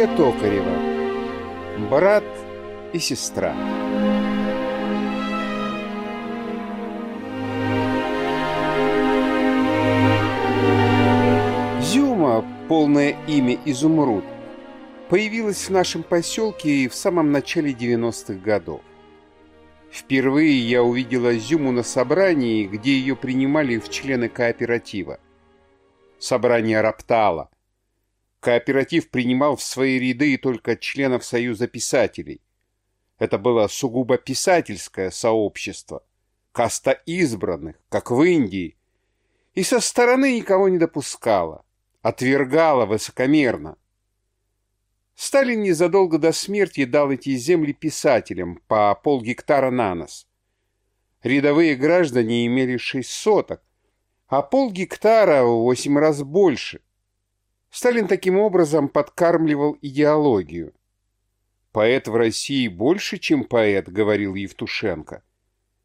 Виктория Токарева. Брат и сестра. Зюма, полное имя Изумруд, появилась в нашем поселке в самом начале 90-х годов. Впервые я увидела Зюму на собрании, где ее принимали в члены кооператива. Собрание роптало. Кооператив принимал в свои ряды только членов Союза писателей. Это было сугубо писательское сообщество, каста избранных, как в Индии, и со стороны никого не допускала, отвергала высокомерно. Сталин незадолго до смерти дал эти земли писателям по полгектара на нос. Рядовые граждане имели шесть соток, а полгектара в восемь раз больше. Сталин таким образом подкармливал идеологию. «Поэт в России больше, чем поэт», — говорил Евтушенко.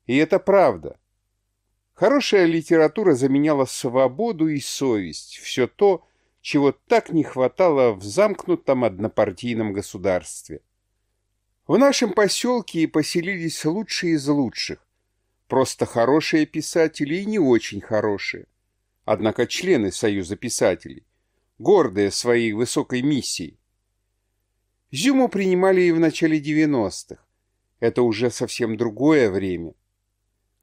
И это правда. Хорошая литература заменяла свободу и совесть, все то, чего так не хватало в замкнутом однопартийном государстве. В нашем поселке поселились лучшие из лучших, просто хорошие писатели и не очень хорошие, однако члены Союза писателей, гордые своей высокой миссией. Зюму принимали и в начале 90-х. Это уже совсем другое время.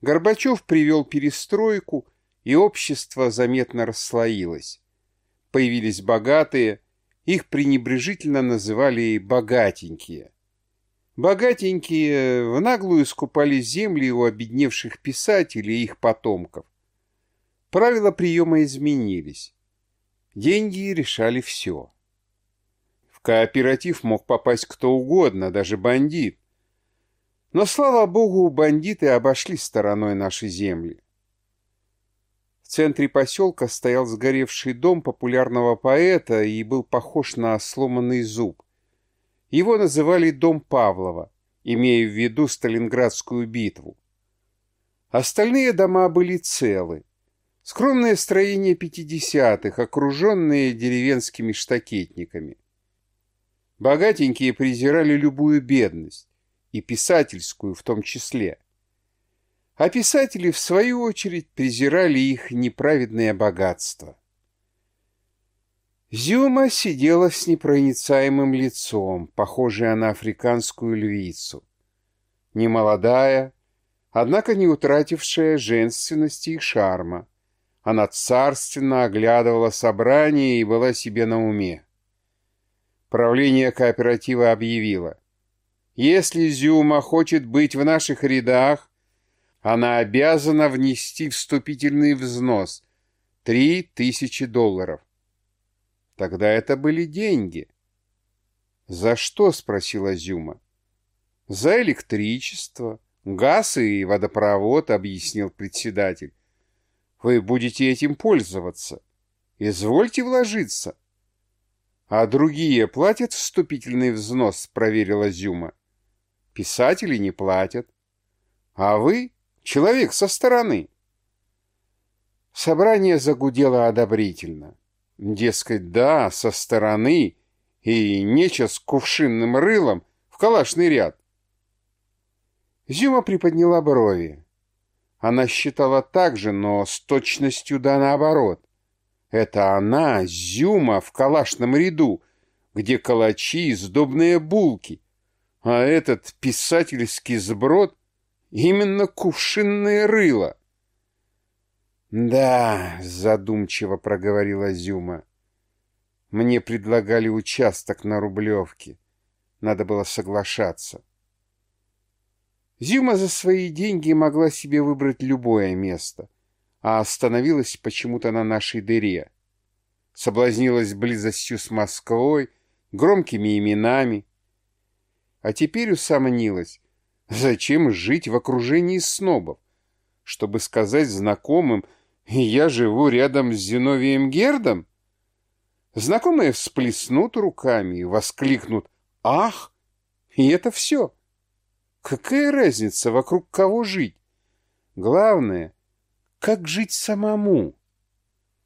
Горбачев привел перестройку, и общество заметно расслоилось появились богатые, их пренебрежительно называли «богатенькие». Богатенькие в наглую скупали земли у обедневших писателей и их потомков. Правила приема изменились. Деньги решали все. В кооператив мог попасть кто угодно, даже бандит. Но, слава богу, бандиты обошли стороной наши земли центре поселка стоял сгоревший дом популярного поэта и был похож на сломанный зуб. Его называли «Дом Павлова», имея в виду Сталинградскую битву. Остальные дома были целы. Скромное строение пятидесятых, окруженные деревенскими штакетниками. Богатенькие презирали любую бедность, и писательскую в том числе а писатели, в свою очередь, презирали их неправедное богатство. Зюма сидела с непроницаемым лицом, похожая на африканскую львицу. Немолодая, однако не утратившая женственности и шарма. Она царственно оглядывала собрание и была себе на уме. Правление кооператива объявило, если Зюма хочет быть в наших рядах, она обязана внести вступительный взнос — три тысячи долларов. Тогда это были деньги. «За что?» — спросила Зюма. «За электричество, газ и водопровод», — объяснил председатель. «Вы будете этим пользоваться. Извольте вложиться». «А другие платят вступительный взнос?» — проверила Зюма. «Писатели не платят. А вы Человек со стороны. Собрание загудело одобрительно. Дескать, да, со стороны, и нече с кувшинным рылом в калашный ряд. Зюма приподняла брови. Она считала так же, но с точностью да наоборот. Это она, Зюма, в калашном ряду, где калачи и сдобные булки, а этот писательский сброд Именно кувшинное рыло. «Да», — задумчиво проговорила Зюма. «Мне предлагали участок на Рублевке. Надо было соглашаться». Зюма за свои деньги могла себе выбрать любое место, а остановилась почему-то на нашей дыре. Соблазнилась близостью с Москвой, громкими именами. А теперь усомнилась, Зачем жить в окружении снобов? Чтобы сказать знакомым, я живу рядом с Зиновием Гердом? Знакомые всплеснут руками и воскликнут «Ах!» И это все. Какая разница, вокруг кого жить? Главное, как жить самому.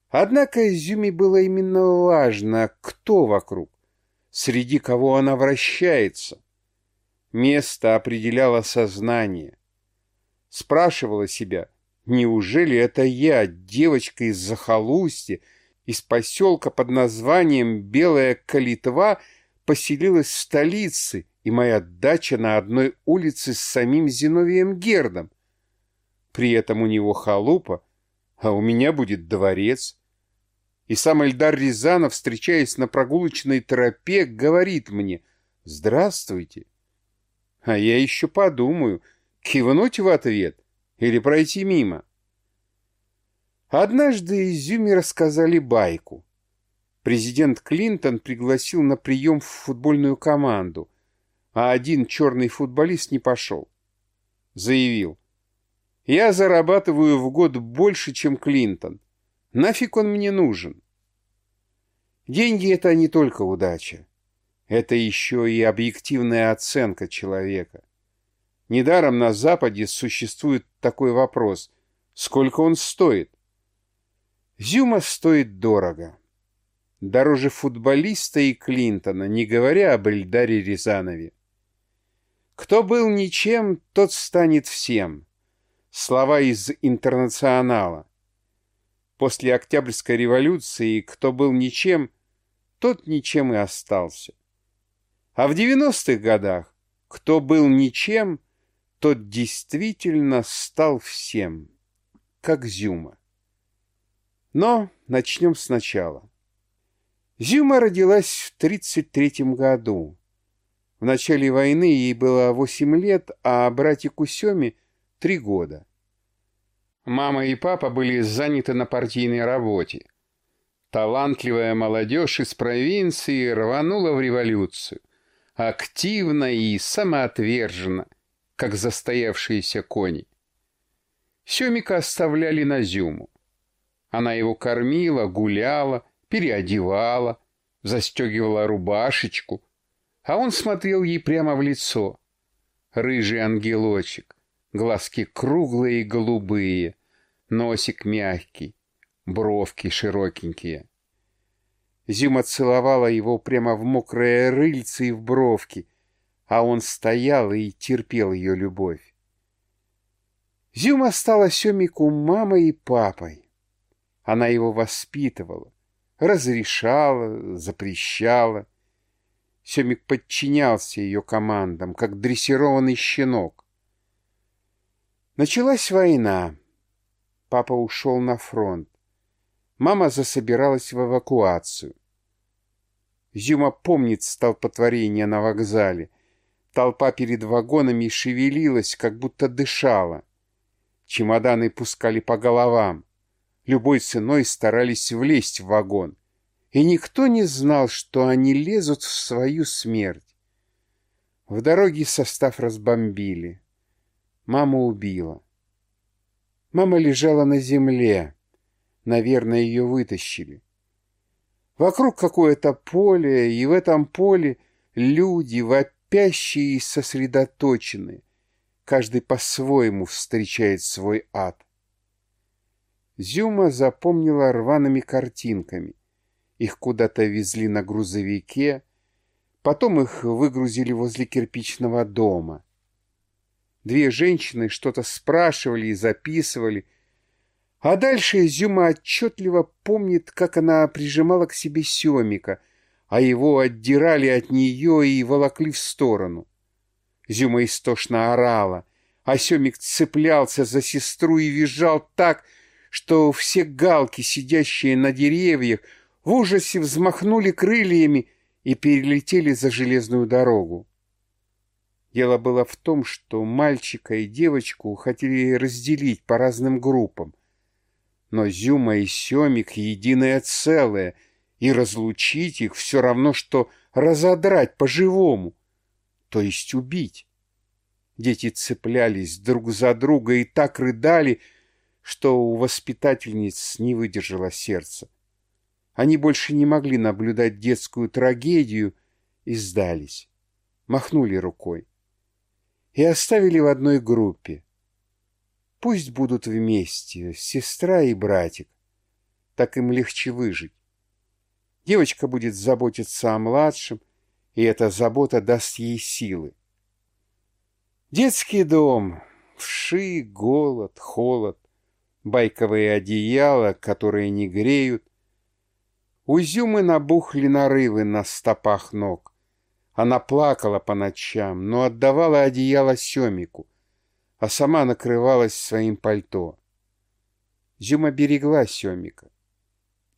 Однако Изюме было именно важно, кто вокруг. среди кого она вращается. Место определяло сознание. Спрашивала себя, неужели это я, девочка из захолустья, из поселка под названием Белая Калитва, поселилась в столице, и моя дача на одной улице с самим Зиновием Гердом. При этом у него халупа, а у меня будет дворец. И сам Эльдар Рязанов, встречаясь на прогулочной тропе, говорит мне «Здравствуйте». А я еще подумаю, кивнуть в ответ или пройти мимо. Однажды Изюме рассказали байку. Президент Клинтон пригласил на прием в футбольную команду, а один черный футболист не пошел. Заявил, «Я зарабатываю в год больше, чем Клинтон. Нафиг он мне нужен?» Деньги — это не только удача. Это еще и объективная оценка человека. Недаром на Западе существует такой вопрос — сколько он стоит? Зюма стоит дорого. Дороже футболиста и Клинтона, не говоря об Эльдаре Рязанове. Кто был ничем, тот станет всем. Слова из «Интернационала». После Октябрьской революции кто был ничем, тот ничем и остался. А в 90-х годах кто был ничем, тот действительно стал всем, как Зюма. Но начнем сначала. Зюма родилась в 33-м году. В начале войны ей было 8 лет, а братику Семе — 3 года. Мама и папа были заняты на партийной работе. Талантливая молодежь из провинции рванула в революцию. Активно и самоотверженно, как застоявшиеся кони. Семика оставляли на Зюму. Она его кормила, гуляла, переодевала, застегивала рубашечку, а он смотрел ей прямо в лицо. Рыжий ангелочек, глазки круглые и голубые, носик мягкий, бровки широкенькие. Зюма целовала его прямо в мокрые рыльце и в бровки, а он стоял и терпел ее любовь. Зюма стала Семику мамой и папой. Она его воспитывала, разрешала, запрещала. Семик подчинялся ее командам, как дрессированный щенок. Началась война. Папа ушел на фронт. Мама засобиралась в эвакуацию. Зюма помнит столпотворение на вокзале. Толпа перед вагонами шевелилась, как будто дышала. Чемоданы пускали по головам любой ценой старались влезть в вагон, и никто не знал, что они лезут в свою смерть. В дороге состав разбомбили. Мама убила. Мама лежала на земле. Наверное, ее вытащили. Вокруг какое-то поле, и в этом поле люди, вопящие и сосредоточенные. Каждый по-своему встречает свой ад. Зюма запомнила рваными картинками. Их куда-то везли на грузовике, потом их выгрузили возле кирпичного дома. Две женщины что-то спрашивали и записывали, а дальше Зюма отчетливо помнит, как она прижимала к себе Семика, а его отдирали от нее и волокли в сторону. Зюма истошно орала, а Семик цеплялся за сестру и визжал так, что все галки, сидящие на деревьях, в ужасе взмахнули крыльями и перелетели за железную дорогу. Дело было в том, что мальчика и девочку хотели разделить по разным группам. Но Зюма и Семик — единое целое, и разлучить их все равно, что разодрать по-живому, то есть убить. Дети цеплялись друг за друга и так рыдали, что у воспитательниц не выдержало сердце. Они больше не могли наблюдать детскую трагедию и сдались, махнули рукой и оставили в одной группе. Пусть будут вместе, сестра и братик, так им легче выжить. Девочка будет заботиться о младшем, и эта забота даст ей силы. Детский дом, вши, голод, холод, байковые одеяла, которые не греют. У Зюмы набухли нарывы на стопах ног. Она плакала по ночам, но отдавала одеяло Семику, а сама накрывалась своим пальто. Зюма берегла Семика.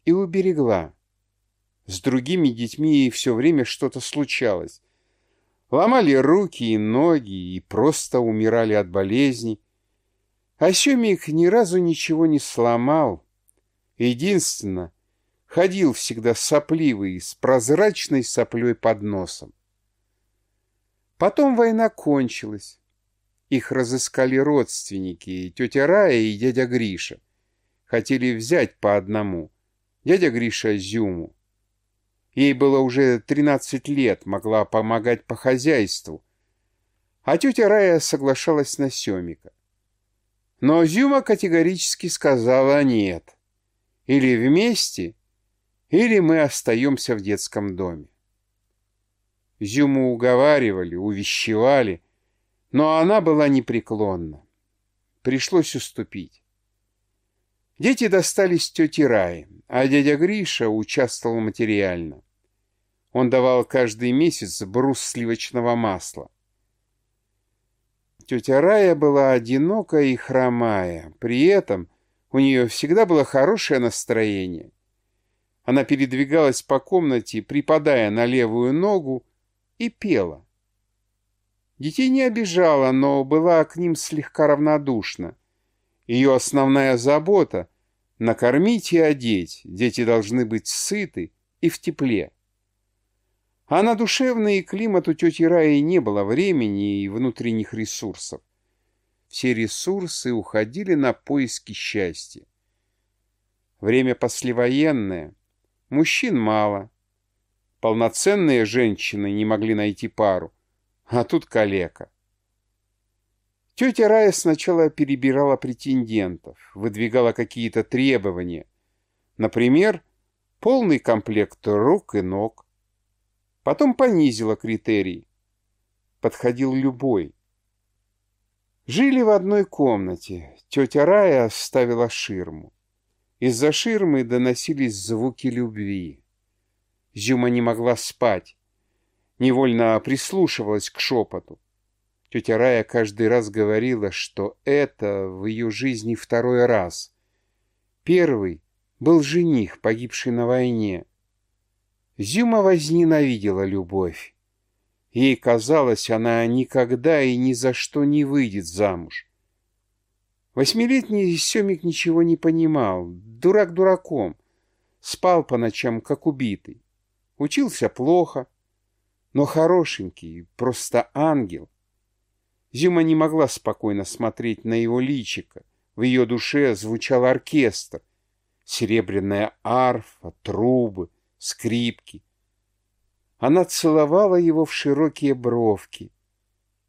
И уберегла. С другими детьми все время что-то случалось. Ломали руки и ноги и просто умирали от болезней. А Семик ни разу ничего не сломал. Единственно, ходил всегда сопливый, с прозрачной соплей под носом. Потом война кончилась. Их разыскали родственники, тетя Рая и дядя Гриша. Хотели взять по одному. Дядя Гриша Зюму. Ей было уже 13 лет, могла помогать по хозяйству. А тетя Рая соглашалась на Семика. Но Зюма категорически сказала нет. Или вместе, или мы остаемся в детском доме. Зюму уговаривали, увещевали, но она была непреклонна. Пришлось уступить. Дети достались тете Раи, а дядя Гриша участвовал материально. Он давал каждый месяц брус сливочного масла. Тетя Рая была одинокая и хромая. При этом у нее всегда было хорошее настроение. Она передвигалась по комнате, припадая на левую ногу, и пела. Детей не обижала, но была к ним слегка равнодушна. Ее основная забота — накормить и одеть. Дети должны быть сыты и в тепле. А на душевный климат у тети Раи не было времени и внутренних ресурсов. Все ресурсы уходили на поиски счастья. Время послевоенное, мужчин мало. Полноценные женщины не могли найти пару, а тут калека. Тетя Рая сначала перебирала претендентов, выдвигала какие-то требования. Например, полный комплект рук и ног, Потом понизила критерии. Подходил любой. Жили в одной комнате. Тетя Рая оставила ширму. Из-за ширмы доносились звуки любви. Зюма не могла спать. Невольно прислушивалась к шепоту. Тетя Рая каждый раз говорила, что это в ее жизни второй раз. Первый был жених, погибший на войне. Зюма возненавидела любовь. Ей казалось, она никогда и ни за что не выйдет замуж. Восьмилетний Семик ничего не понимал, дурак дураком, спал по ночам, как убитый. Учился плохо, но хорошенький, просто ангел. Зюма не могла спокойно смотреть на его личико. В ее душе звучал оркестр, серебряная арфа, трубы — скрипки. Она целовала его в широкие бровки.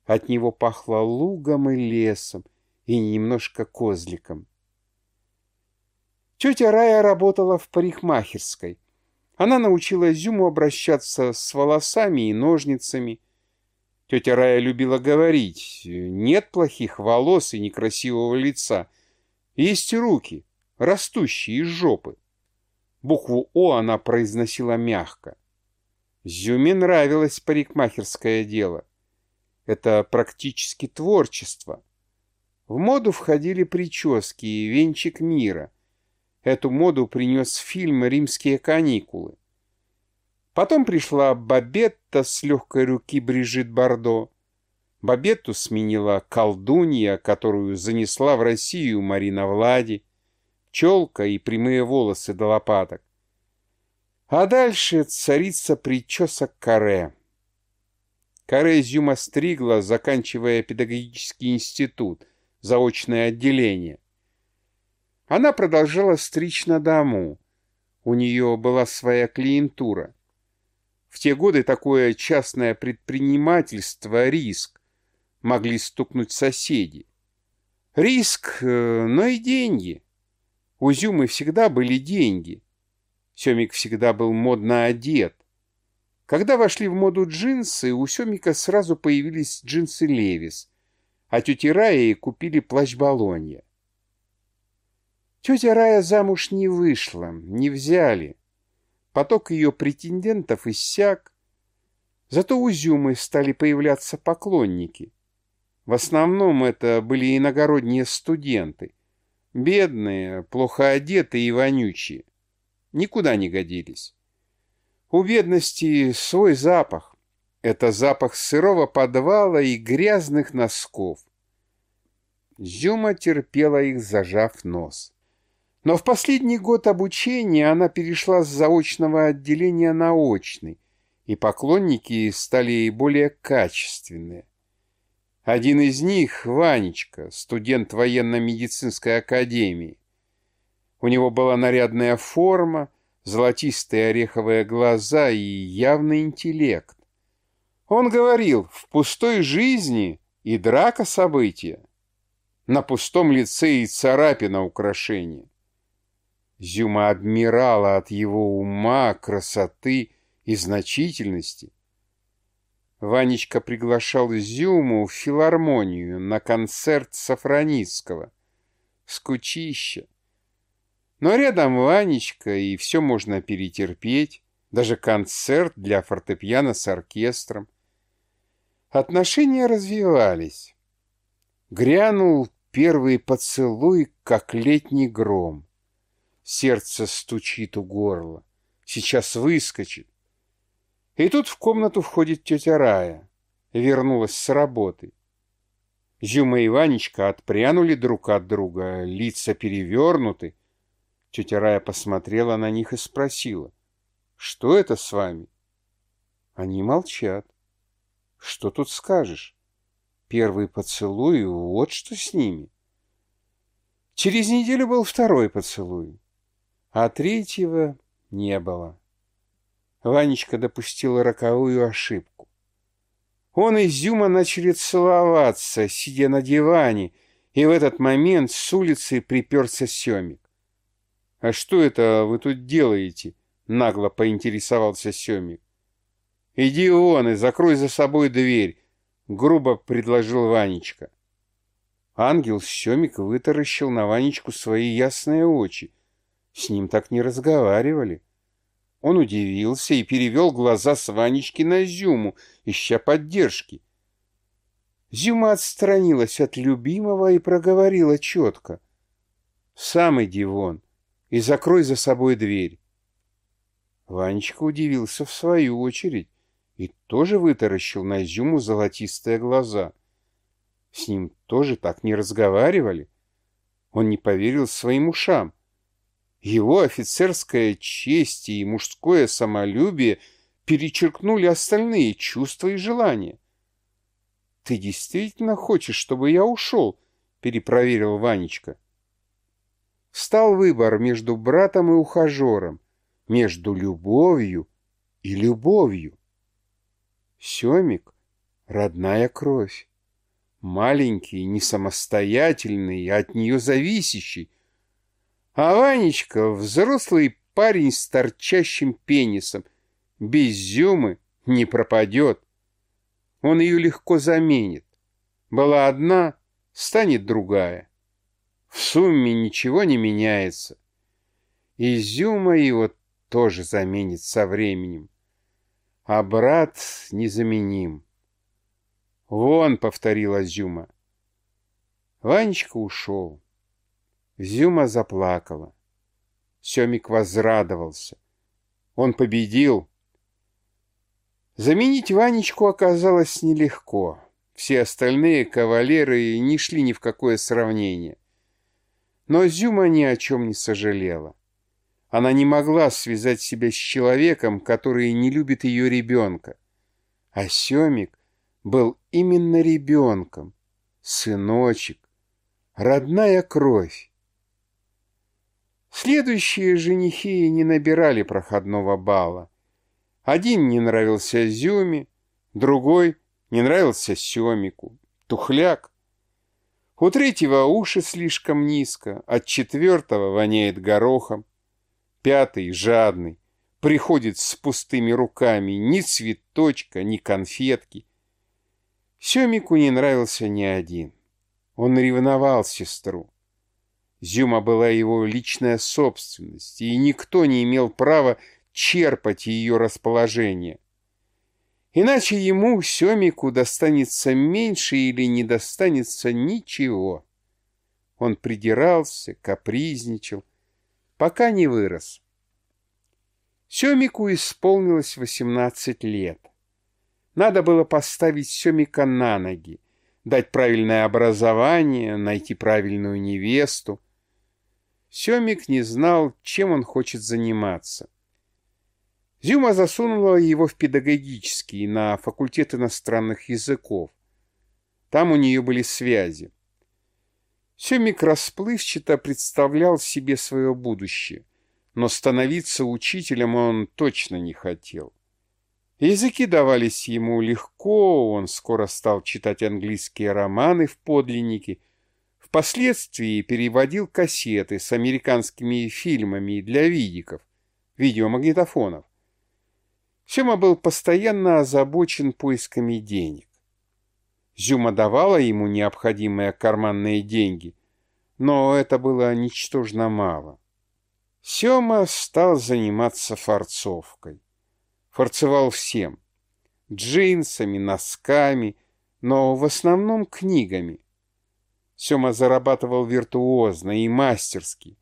От него пахло лугом и лесом, и немножко козликом. Тетя Рая работала в парикмахерской. Она научила Зюму обращаться с волосами и ножницами. Тетя Рая любила говорить, нет плохих волос и некрасивого лица. Есть руки, растущие из жопы. Букву «О» она произносила мягко. Зюме нравилось парикмахерское дело. Это практически творчество. В моду входили прически и венчик мира. Эту моду принес фильм «Римские каникулы». Потом пришла Бабетта с легкой руки Брижит Бардо. Бабетту сменила колдунья, которую занесла в Россию Марина Влади челка и прямые волосы до лопаток. А дальше царица причесок каре. Каре Зюма стригла, заканчивая педагогический институт, заочное отделение. Она продолжала стричь на дому. У нее была своя клиентура. В те годы такое частное предпринимательство — риск. Могли стукнуть соседи. Риск, э, но и деньги — у Зюмы всегда были деньги. Семик всегда был модно одет. Когда вошли в моду джинсы, у Семика сразу появились джинсы Левис, а тети Раи купили плащ Болонья. Тетя Рая замуж не вышла, не взяли. Поток ее претендентов иссяк. Зато у Зюмы стали появляться поклонники. В основном это были иногородние студенты. Бедные, плохо одетые и вонючие. Никуда не годились. У бедности свой запах. Это запах сырого подвала и грязных носков. Зюма терпела их, зажав нос. Но в последний год обучения она перешла с заочного отделения на очный, и поклонники стали более качественные. Один из них — Ванечка, студент военно-медицинской академии. У него была нарядная форма, золотистые ореховые глаза и явный интеллект. Он говорил, в пустой жизни и драка события. На пустом лице и царапина украшения. Зюма обмирала от его ума, красоты и значительности. Ванечка приглашал Зюму в филармонию на концерт Сафроницкого. Скучище. Но рядом Ванечка, и все можно перетерпеть, даже концерт для фортепиано с оркестром. Отношения развивались. Грянул первый поцелуй, как летний гром. Сердце стучит у горла. Сейчас выскочит. И тут в комнату входит тетя Рая. Вернулась с работы. Зюма и Ванечка отпрянули друг от друга, лица перевернуты. Тетя Рая посмотрела на них и спросила, «Что это с вами?» Они молчат. «Что тут скажешь? Первый поцелуй, вот что с ними». Через неделю был второй поцелуй а третьего не было. Ванечка допустила роковую ошибку. Он и Зюма начали целоваться, сидя на диване, и в этот момент с улицы приперся Семик. «А что это вы тут делаете?» — нагло поинтересовался Семик. «Иди вон и закрой за собой дверь», — грубо предложил Ванечка. Ангел Семик вытаращил на Ванечку свои ясные очи, с ним так не разговаривали. Он удивился и перевел глаза с Ванечки на Зюму, ища поддержки. Зюма отстранилась от любимого и проговорила четко. «Сам иди вон и закрой за собой дверь». Ванечка удивился в свою очередь и тоже вытаращил на Зюму золотистые глаза. С ним тоже так не разговаривали. Он не поверил своим ушам. Его офицерская честь и мужское самолюбие перечеркнули остальные чувства и желания. «Ты действительно хочешь, чтобы я ушел?» — перепроверил Ванечка. Стал выбор между братом и ухажером, между любовью и любовью. Семик — родная кровь, маленький, не самостоятельный, от нее зависящий, а Ванечка — взрослый парень с торчащим пенисом. Без Зюмы не пропадет. Он ее легко заменит. Была одна, станет другая. В сумме ничего не меняется. И Зюма его тоже заменит со временем. А брат незаменим. «Вон», — повторила Зюма. Ванечка ушел. Зюма заплакала. Семик возрадовался. Он победил. Заменить Ванечку оказалось нелегко. Все остальные кавалеры не шли ни в какое сравнение. Но Зюма ни о чем не сожалела. Она не могла связать себя с человеком, который не любит ее ребенка. А Семик был именно ребенком, сыночек, родная кровь. Следующие женихи не набирали проходного бала. Один не нравился Зюме, другой не нравился Семику, тухляк. У третьего уши слишком низко, от четвертого воняет горохом. Пятый, жадный, приходит с пустыми руками ни цветочка, ни конфетки. Семику не нравился ни один. Он ревновал сестру. Зюма была его личная собственность, и никто не имел права черпать ее расположение. Иначе ему, Семику, достанется меньше или не достанется ничего. Он придирался, капризничал, пока не вырос. Семику исполнилось восемнадцать лет. Надо было поставить Семика на ноги, дать правильное образование, найти правильную невесту. Семик не знал, чем он хочет заниматься. Зюма засунула его в педагогический, на факультет иностранных языков. Там у нее были связи. Семик расплывчато представлял себе свое будущее, но становиться учителем он точно не хотел. Языки давались ему легко, он скоро стал читать английские романы в подлиннике, впоследствии переводил кассеты с американскими фильмами для видиков, видеомагнитофонов. Сема был постоянно озабочен поисками денег. Зюма давала ему необходимые карманные деньги, но это было ничтожно мало. Сема стал заниматься форцовкой. Форцевал всем — джинсами, носками, но в основном книгами. Сема зарабатывал виртуозно и мастерски.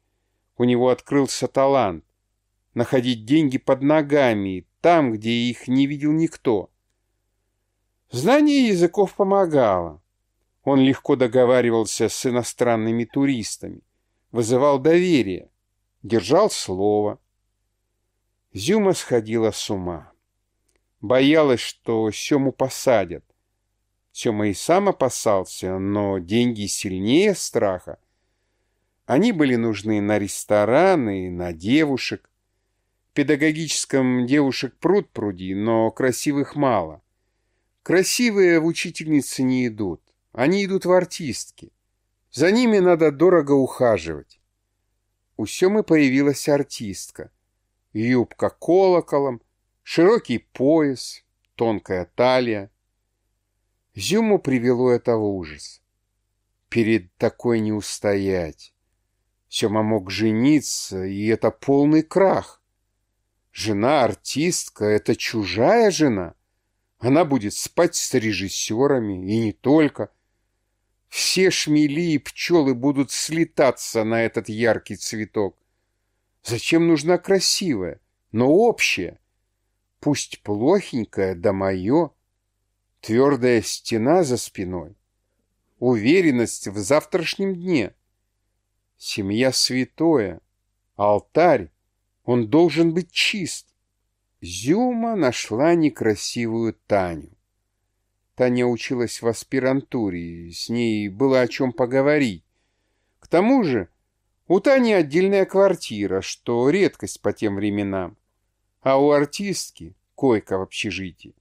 У него открылся талант — находить деньги под ногами, там, где их не видел никто. Знание языков помогало. Он легко договаривался с иностранными туристами, вызывал доверие, держал слово. Зюма сходила с ума. Боялась, что Сему посадят. Сема и сам опасался, но деньги сильнее страха. Они были нужны на рестораны, на девушек педагогическом девушек пруд пруди, но красивых мало. Красивые в учительницы не идут, они идут в артистки. За ними надо дорого ухаживать. У Семы появилась артистка. Юбка колоколом, широкий пояс, тонкая талия. Зюму привело это в ужас. Перед такой не устоять. Сема мог жениться, и это полный крах. Жена артистка — это чужая жена. Она будет спать с режиссерами, и не только. Все шмели и пчелы будут слетаться на этот яркий цветок. Зачем нужна красивая, но общая? Пусть плохенькая, да мое. Твердая стена за спиной. Уверенность в завтрашнем дне. Семья святое, алтарь, он должен быть чист. Зюма нашла некрасивую Таню. Таня училась в аспирантуре, с ней было о чем поговорить. К тому же у Тани отдельная квартира, что редкость по тем временам, а у артистки койка в общежитии.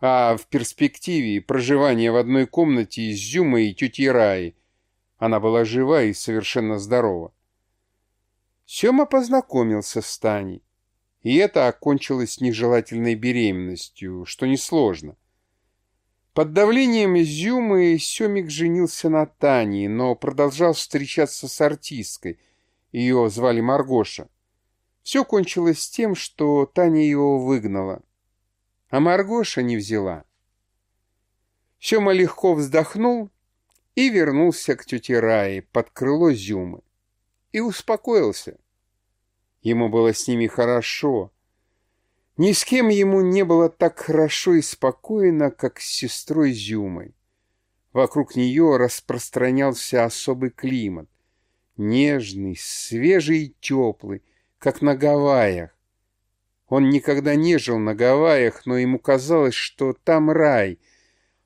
А в перспективе проживание в одной комнате с Зюмой и тетей Раей она была жива и совершенно здорова. Сема познакомился с Таней, и это окончилось нежелательной беременностью, что несложно. Под давлением Изюмы Семик женился на Тане, но продолжал встречаться с артисткой. Ее звали Маргоша. Все кончилось тем, что Таня его выгнала, а Маргоша не взяла. Сема легко вздохнул и вернулся к тете Рае под крыло Зюмы и успокоился. Ему было с ними хорошо. Ни с кем ему не было так хорошо и спокойно, как с сестрой Зюмой. Вокруг нее распространялся особый климат. Нежный, свежий и теплый, как на Гавайях. Он никогда не жил на Гавайях, но ему казалось, что там рай.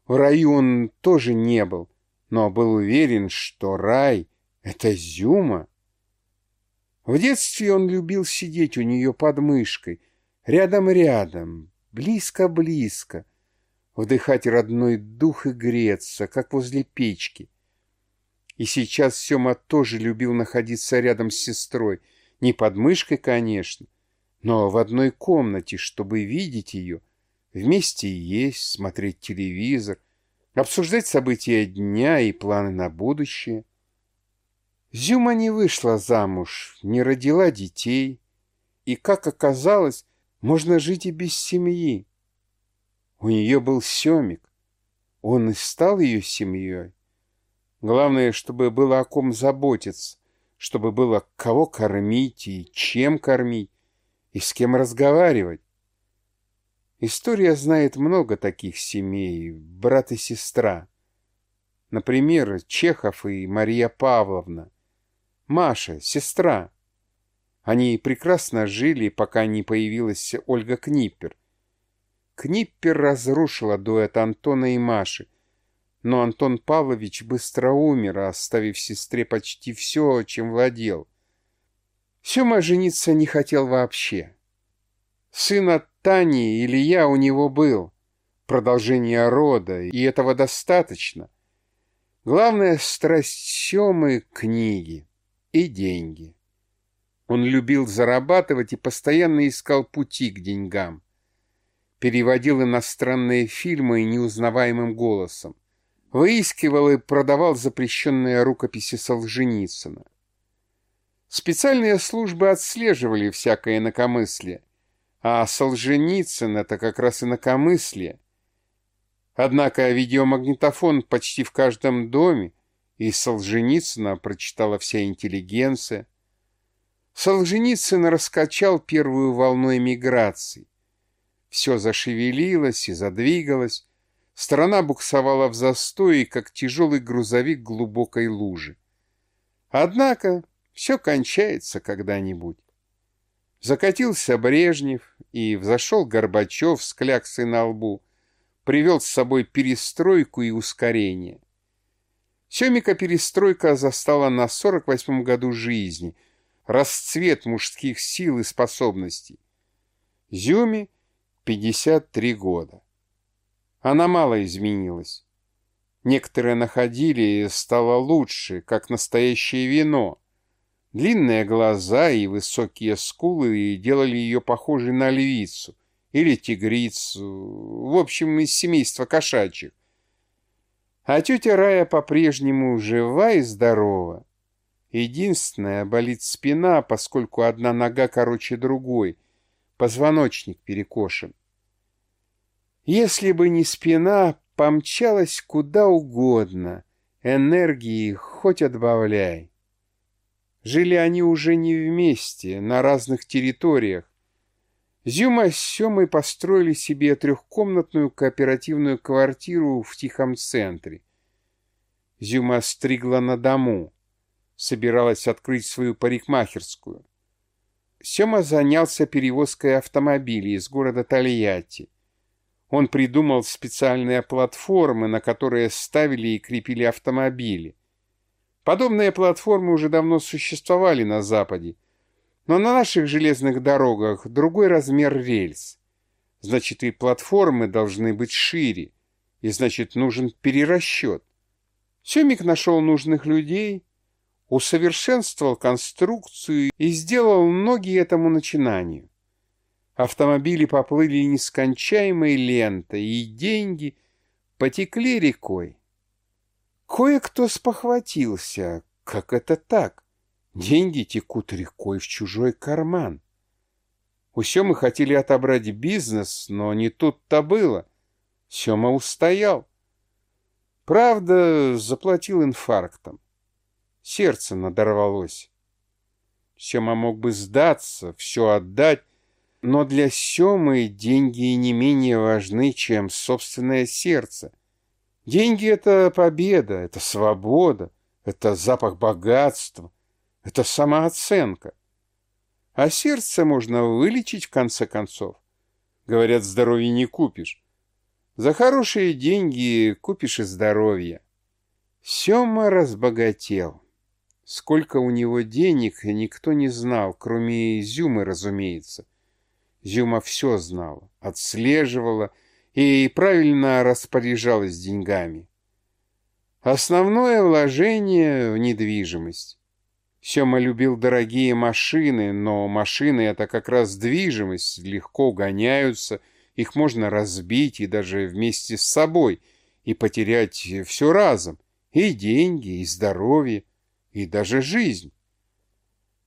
В раю он тоже не был, но был уверен, что рай — это Зюма. В детстве он любил сидеть у нее под мышкой, рядом-рядом, близко-близко, вдыхать родной дух и греться, как возле печки. И сейчас Сема тоже любил находиться рядом с сестрой, не под мышкой, конечно, но в одной комнате, чтобы видеть ее, вместе есть, смотреть телевизор, обсуждать события дня и планы на будущее. Зюма не вышла замуж, не родила детей, и, как оказалось, можно жить и без семьи. У нее был Семик, он и стал ее семьей. Главное, чтобы было о ком заботиться, чтобы было кого кормить и чем кормить, и с кем разговаривать. История знает много таких семей, брат и сестра. Например, Чехов и Мария Павловна. Маша, сестра. Они прекрасно жили, пока не появилась Ольга Книппер. Книппер разрушила дуэт Антона и Маши, но Антон Павлович быстро умер, оставив сестре почти все, чем владел. Сема жениться не хотел вообще. Сын от Тани Илья у него был, продолжение рода, и этого достаточно. Главная страсть Семы — книги и деньги. Он любил зарабатывать и постоянно искал пути к деньгам. Переводил иностранные фильмы неузнаваемым голосом. Выискивал и продавал запрещенные рукописи Солженицына. Специальные службы отслеживали всякое инакомыслие, а Солженицын — это как раз инакомыслие. Однако видеомагнитофон почти в каждом доме, и Солженицына прочитала вся интеллигенция. Солженицын раскачал первую волну эмиграции. Все зашевелилось и задвигалось. Страна буксовала в застое, как тяжелый грузовик глубокой лужи. Однако все кончается когда-нибудь. Закатился Брежнев, и взошел Горбачев с кляксой на лбу, привел с собой перестройку и ускорение. Семика перестройка застала на 48-м году жизни — расцвет мужских сил и способностей. Зюме 53 года. Она мало изменилась. Некоторые находили, стало лучше, как настоящее вино. Длинные глаза и высокие скулы делали ее похожей на львицу или тигрицу, в общем, из семейства кошачьих. А тетя Рая по-прежнему жива и здорова. Единственное, болит спина, поскольку одна нога короче другой, позвоночник перекошен. Если бы не спина, помчалась куда угодно, энергии хоть отбавляй. Жили они уже не вместе, на разных территориях. Зюма с Семой построили себе трехкомнатную кооперативную квартиру в тихом центре. Зюма стригла на дому собиралась открыть свою парикмахерскую. Сема занялся перевозкой автомобилей из города Тольятти. Он придумал специальные платформы, на которые ставили и крепили автомобили. Подобные платформы уже давно существовали на Западе, но на наших железных дорогах другой размер рельс. Значит, и платформы должны быть шире, и значит, нужен перерасчет. Семик нашел нужных людей, усовершенствовал конструкцию и сделал ноги этому начинанию. Автомобили поплыли нескончаемой лентой, и деньги потекли рекой. Кое-кто спохватился. Как это так? Деньги текут рекой в чужой карман. У Семы хотели отобрать бизнес, но не тут-то было. Сема устоял. Правда, заплатил инфарктом. Сердце надорвалось. Сема мог бы сдаться, все отдать, но для Семы деньги не менее важны, чем собственное сердце. Деньги — это победа, это свобода, это запах богатства, это самооценка. А сердце можно вылечить в конце концов. Говорят, здоровье не купишь. За хорошие деньги купишь и здоровье. Сема разбогател. Сколько у него денег, никто не знал, кроме Зюмы, разумеется. Зюма все знала, отслеживала и правильно распоряжалась деньгами. Основное вложение в недвижимость. Сема любил дорогие машины, но машины — это как раз движимость, легко гоняются, их можно разбить и даже вместе с собой, и потерять все разом, и деньги, и здоровье, и даже жизнь.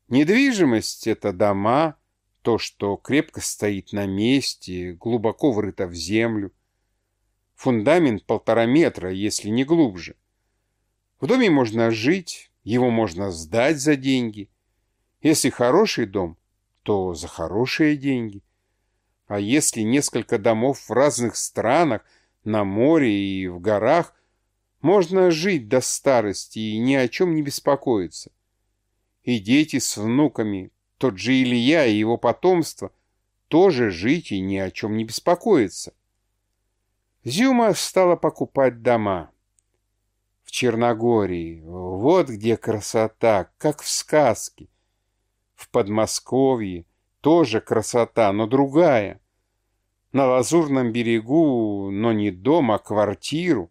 Недвижимость — это дома, то, что крепко стоит на месте, глубоко врыто в землю. Фундамент полтора метра, если не глубже. В доме можно жить, его можно сдать за деньги. Если хороший дом, то за хорошие деньги. А если несколько домов в разных странах, на море и в горах, можно жить до старости и ни о чем не беспокоиться. И дети с внуками, тот же Илья и его потомство, тоже жить и ни о чем не беспокоиться. Зюма стала покупать дома. В Черногории, вот где красота, как в сказке. В Подмосковье тоже красота, но другая. На Лазурном берегу, но не дом, а квартиру.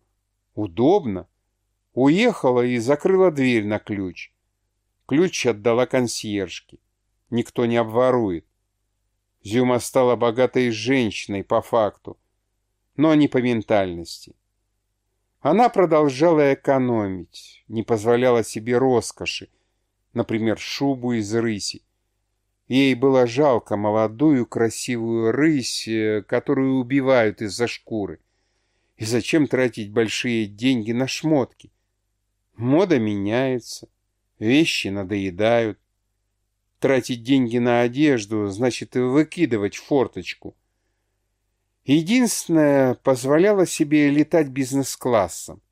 Удобно. Уехала и закрыла дверь на ключ. Ключ отдала консьержке. Никто не обворует. Зюма стала богатой женщиной по факту, но не по ментальности. Она продолжала экономить, не позволяла себе роскоши, например, шубу из рыси. Ей было жалко молодую красивую рысь, э, которую убивают из-за шкуры. И зачем тратить большие деньги на шмотки? Мода меняется. Вещи надоедают. Тратить деньги на одежду значит выкидывать форточку. Единственное, позволяло себе летать бизнес-классом.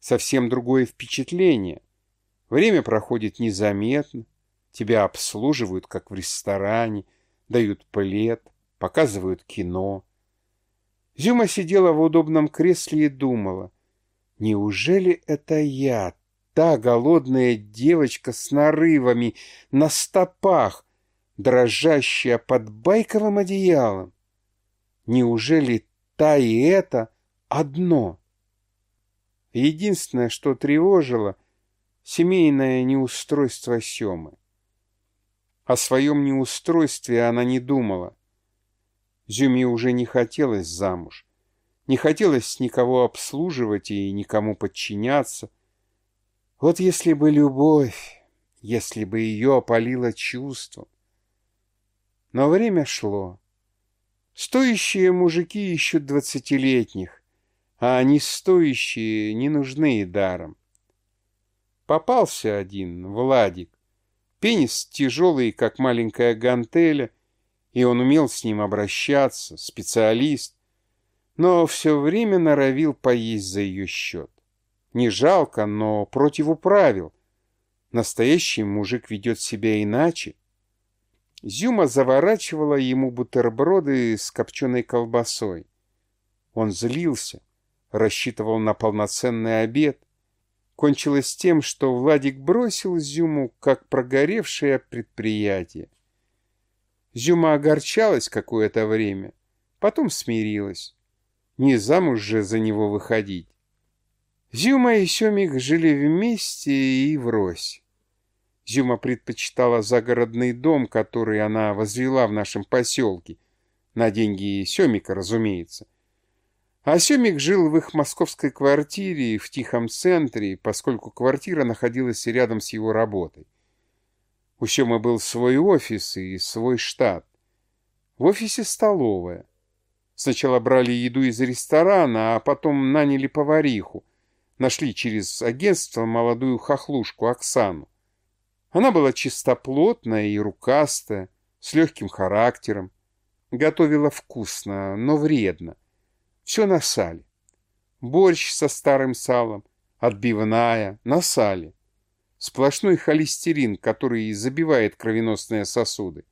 Совсем другое впечатление. Время проходит незаметно. Тебя обслуживают, как в ресторане, дают плед, показывают кино. Зюма сидела в удобном кресле и думала, неужели это я, та голодная девочка с нарывами на стопах, дрожащая под байковым одеялом. Неужели та и это одно? Единственное, что тревожило, семейное неустройство Семы. О своем неустройстве она не думала. Зюме уже не хотелось замуж. Не хотелось никого обслуживать и никому подчиняться. Вот если бы любовь, если бы ее опалило чувство. Но время шло. Стоящие мужики ищут двадцатилетних, а они стоящие не нужны даром. Попался один, Владик. Пенис тяжелый, как маленькая гантеля, и он умел с ним обращаться, специалист, но все время норовил поесть за ее счет. Не жалко, но противу правил. Настоящий мужик ведет себя иначе. Зюма заворачивала ему бутерброды с копченой колбасой. Он злился, рассчитывал на полноценный обед. Кончилось тем, что Владик бросил Зюму, как прогоревшее предприятие. Зюма огорчалась какое-то время, потом смирилась. Не замуж же за него выходить. Зюма и Семик жили вместе и врозь. Зюма предпочитала загородный дом, который она возвела в нашем поселке. На деньги Семика, разумеется. А Семик жил в их московской квартире в тихом центре, поскольку квартира находилась рядом с его работой. У Семы был свой офис и свой штат. В офисе столовая. Сначала брали еду из ресторана, а потом наняли повариху, нашли через агентство молодую хохлушку Оксану. Она была чистоплотная и рукастая, с легким характером. Готовила вкусно, но вредно. Все на сале. Борщ со старым салом, отбивная, на сале. Сплошной холестерин, который забивает кровеносные сосуды.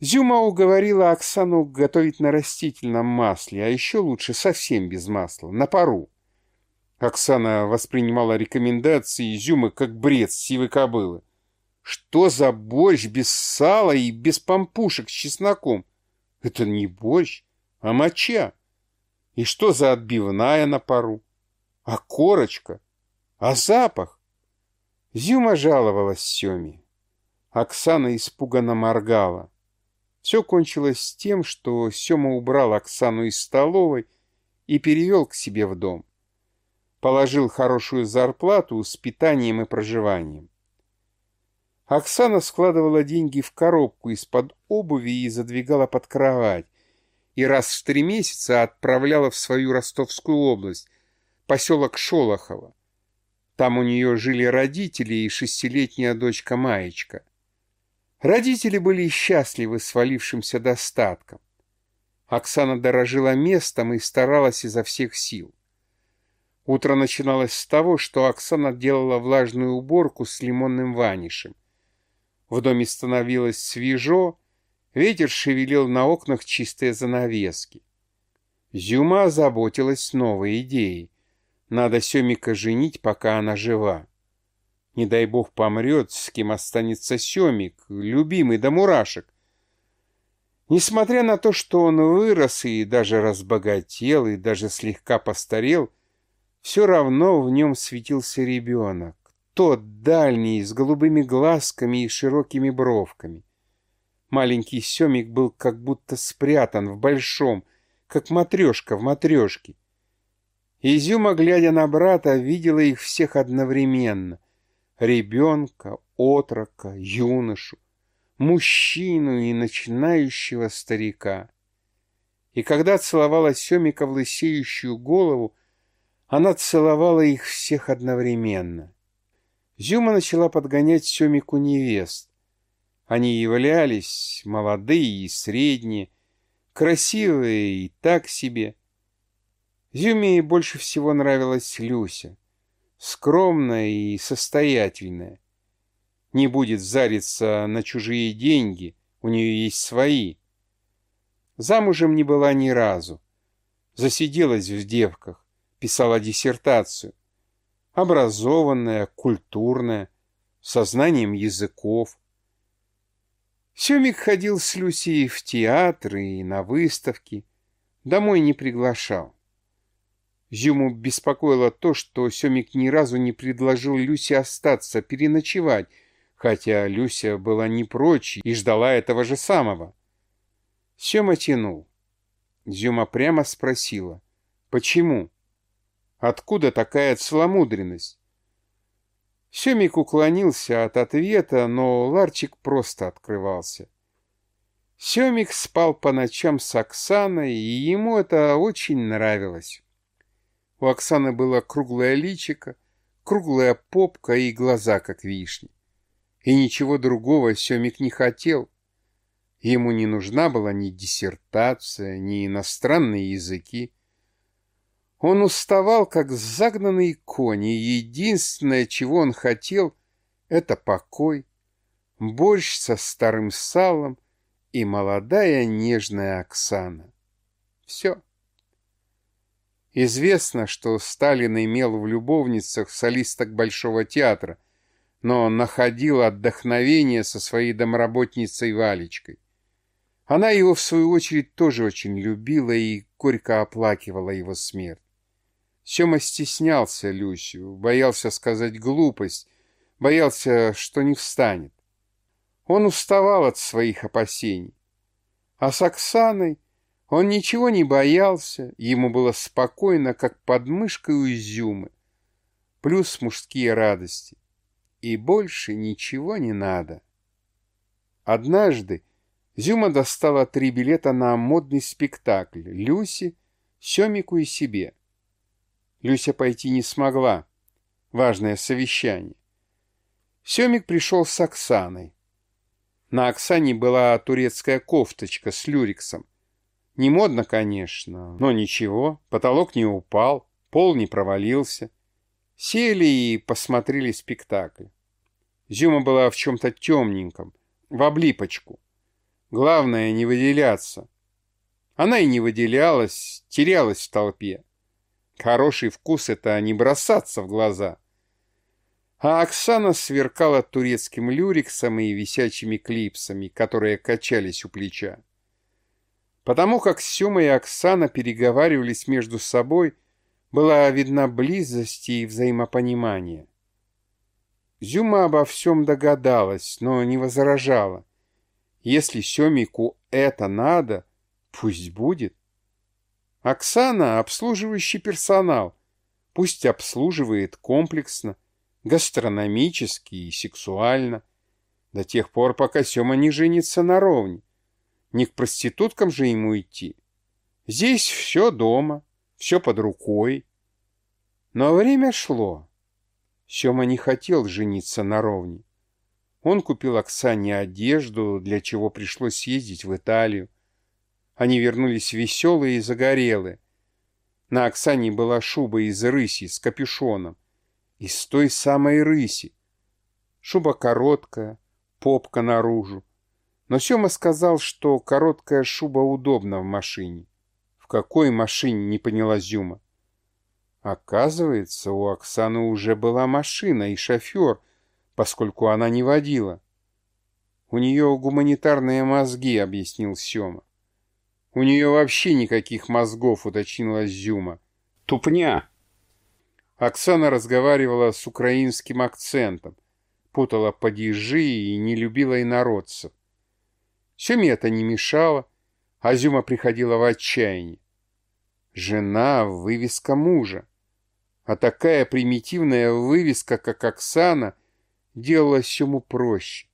Зюма уговорила Оксану готовить на растительном масле, а еще лучше совсем без масла, на пару. Оксана воспринимала рекомендации Изюмы как бред сивой кобылы. Что за борщ без сала и без помпушек с чесноком? Это не борщ, а моча. И что за отбивная на пару? А корочка? А запах? Зюма жаловалась Семе. Оксана испуганно моргала. Все кончилось с тем, что Сема убрал Оксану из столовой и перевел к себе в дом. Положил хорошую зарплату с питанием и проживанием. Оксана складывала деньги в коробку из-под обуви и задвигала под кровать, и раз в три месяца отправляла в свою Ростовскую область, поселок Шолохово. Там у нее жили родители и шестилетняя дочка Маечка. Родители были счастливы свалившимся достатком. Оксана дорожила местом и старалась изо всех сил. Утро начиналось с того, что Оксана делала влажную уборку с лимонным ванишем. В доме становилось свежо, ветер шевелил на окнах чистые занавески. Зюма заботилась новой идеей. Надо Семика женить, пока она жива. Не дай бог помрет, с кем останется Семик, любимый до мурашек. Несмотря на то, что он вырос и даже разбогател, и даже слегка постарел, все равно в нем светился ребенок. Тот дальний, с голубыми глазками и широкими бровками. Маленький Семик был как будто спрятан в большом, как матрешка в матрешке. Изюма, глядя на брата, видела их всех одновременно ребенка, отрока, юношу, мужчину и начинающего старика. И когда целовала Семика в лысеющую голову, она целовала их всех одновременно. Зюма начала подгонять Семику невест. Они являлись молодые и средние, красивые и так себе. Зюме больше всего нравилась Люся скромная и состоятельная. Не будет зариться на чужие деньги, у нее есть свои. Замужем не была ни разу. Засиделась в девках, писала диссертацию. Образованная, культурная, со знанием языков. Семик ходил с Люсией в театр и на выставки, домой не приглашал. Зюму беспокоило то, что Семик ни разу не предложил Люсе остаться, переночевать, хотя Люся была не прочь и ждала этого же самого. Сема тянул. Зюма прямо спросила, почему? Откуда такая целомудренность? Семик уклонился от ответа, но ларчик просто открывался. Семик спал по ночам с Оксаной, и ему это очень нравилось. У Оксаны было круглое личико, круглая попка и глаза, как вишни. И ничего другого Семик не хотел. Ему не нужна была ни диссертация, ни иностранные языки. Он уставал, как загнанный конь, и единственное, чего он хотел, это покой, борщ со старым салом и молодая нежная Оксана. Все. Известно, что Сталин имел в любовницах солисток Большого театра, но находил отдохновение со своей домработницей Валечкой. Она его, в свою очередь, тоже очень любила и горько оплакивала его смерть. Сема стеснялся Люсю, боялся сказать глупость, боялся, что не встанет. Он уставал от своих опасений. А с Оксаной он ничего не боялся, ему было спокойно, как под мышкой у изюмы. Плюс мужские радости. И больше ничего не надо. Однажды Зюма достала три билета на модный спектакль Люси, Семику и себе. Люся пойти не смогла. Важное совещание. Семик пришел с Оксаной. На Оксане была турецкая кофточка с люрексом. Не модно, конечно, но ничего, потолок не упал, пол не провалился. Сели и посмотрели спектакль. Зюма была в чем-то темненьком, в облипочку. Главное не выделяться. Она и не выделялась, терялась в толпе. Хороший вкус — это не бросаться в глаза. А Оксана сверкала турецким люрексом и висячими клипсами, которые качались у плеча. Потому как Сюма и Оксана переговаривались между собой, была видна близость и взаимопонимание. Зюма обо всем догадалась, но не возражала. Если Семику это надо, пусть будет. Оксана — обслуживающий персонал. Пусть обслуживает комплексно, гастрономически и сексуально. До тех пор, пока Сема не женится наровне. Не к проституткам же ему идти. Здесь все дома, все под рукой. Но время шло. Сема не хотел жениться наровне. Он купил Оксане одежду, для чего пришлось съездить в Италию. Они вернулись веселые и загорелые. На Оксане была шуба из рыси с капюшоном. Из той самой рыси. Шуба короткая, попка наружу. Но Сема сказал, что короткая шуба удобна в машине. В какой машине, не поняла Зюма. Оказывается, у Оксаны уже была машина и шофер, поскольку она не водила. У нее гуманитарные мозги, объяснил Сема. У нее вообще никаких мозгов, уточнила Зюма. Тупня. Оксана разговаривала с украинским акцентом, путала падежи и не любила инородцев. Семе это не мешало, а Зюма приходила в отчаяние. Жена — вывеска мужа. А такая примитивная вывеска, как Оксана, делала Сему проще,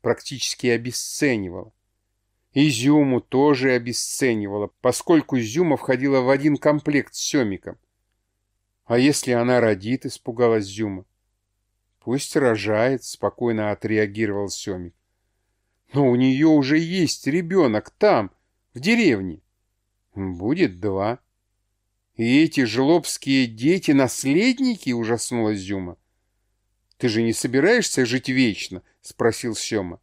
практически обесценивала. И Зюму тоже обесценивала, поскольку Зюма входила в один комплект с Семиком. А если она родит, испугалась Зюма. Пусть рожает, спокойно отреагировал Семик. Но у нее уже есть ребенок там, в деревне. Будет два. И эти жлобские дети-наследники, ужаснулась Зюма. Ты же не собираешься жить вечно? Спросил Сема.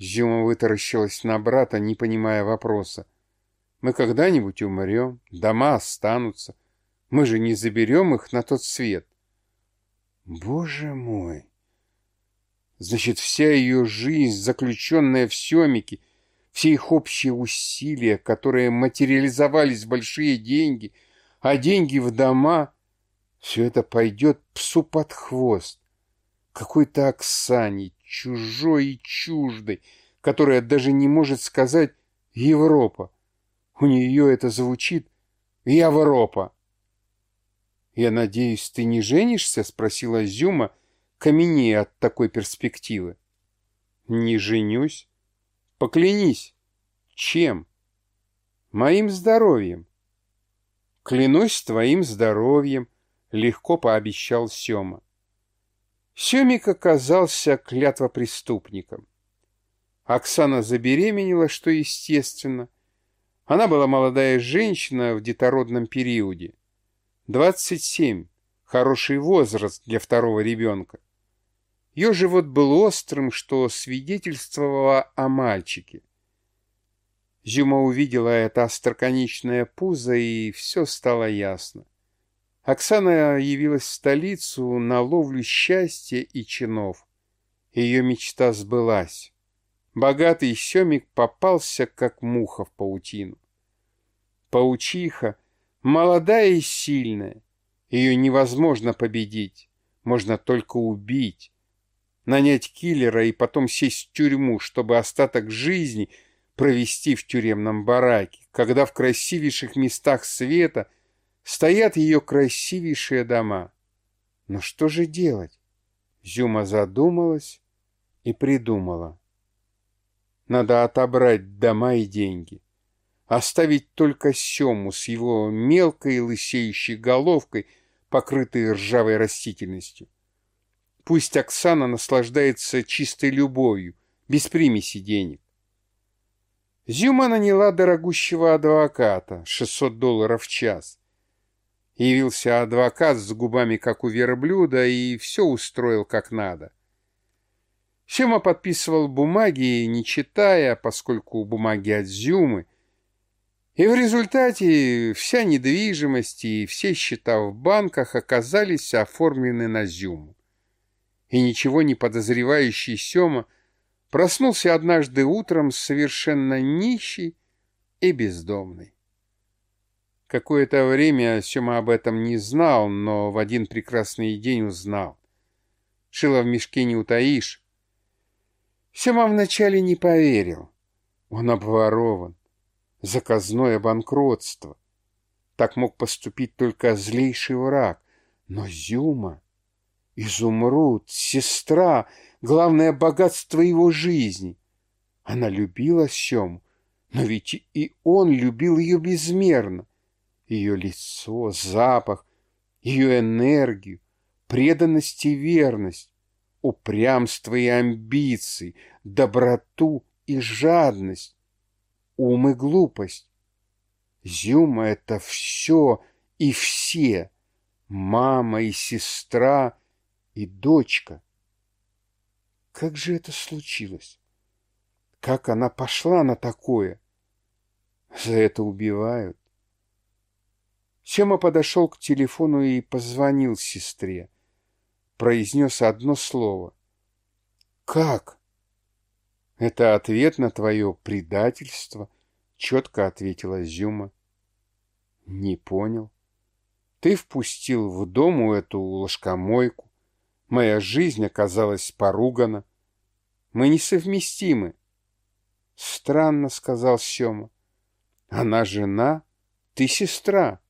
Зюма вытаращилась на брата, не понимая вопроса. Мы когда-нибудь умрем, дома останутся. Мы же не заберем их на тот свет. Боже мой! Значит, вся ее жизнь, заключенная в Семике, все их общие усилия, которые материализовались в большие деньги, а деньги в дома, все это пойдет псу под хвост. Какой-то Оксане, чужой и чуждой, которая даже не может сказать «Европа». У нее это звучит «Европа». «Я надеюсь, ты не женишься?» — спросила Зюма, каменея от такой перспективы. «Не женюсь. Поклянись. Чем? Моим здоровьем. Клянусь твоим здоровьем, легко пообещал Сема. Семик оказался клятвопреступником. Оксана забеременела, что естественно. Она была молодая женщина в детородном периоде. 27. Хороший возраст для второго ребенка. Ее живот был острым, что свидетельствовало о мальчике. Зюма увидела это остроконечное пузо, и все стало ясно. Оксана явилась в столицу на ловлю счастья и чинов. Ее мечта сбылась. Богатый Семик попался, как муха в паутину. Паучиха — молодая и сильная. Ее невозможно победить, можно только убить. Нанять киллера и потом сесть в тюрьму, чтобы остаток жизни провести в тюремном бараке, когда в красивейших местах света стоят ее красивейшие дома. Но что же делать? Зюма задумалась и придумала. Надо отобрать дома и деньги оставить только Сему с его мелкой лысеющей головкой, покрытой ржавой растительностью. Пусть Оксана наслаждается чистой любовью, без примеси денег. Зюма наняла дорогущего адвоката, 600 долларов в час. Явился адвокат с губами, как у верблюда, и все устроил как надо. Сема подписывал бумаги, не читая, поскольку бумаги от Зюмы — и в результате вся недвижимость и все счета в банках оказались оформлены на Зюму. И ничего не подозревающий Сема проснулся однажды утром совершенно нищий и бездомный. Какое-то время Сема об этом не знал, но в один прекрасный день узнал. Шила в мешке не утаишь. Сема вначале не поверил. Он обворован. Заказное банкротство. Так мог поступить только злейший враг. Но Зюма, изумруд, сестра, главное богатство его жизни. Она любила Сему, но ведь и он любил ее безмерно. Ее лицо, запах, ее энергию, преданность и верность, упрямство и амбиции, доброту и жадность, ум и глупость. Зюма — это все и все, мама и сестра и дочка. Как же это случилось? Как она пошла на такое? За это убивают. Сема подошел к телефону и позвонил сестре. Произнес одно слово. «Как?» «Это ответ на твое предательство», — четко ответила Зюма. «Не понял. Ты впустил в дому эту ложкомойку. Моя жизнь оказалась поругана. Мы несовместимы». «Странно», — сказал Сема. «Она жена, ты сестра».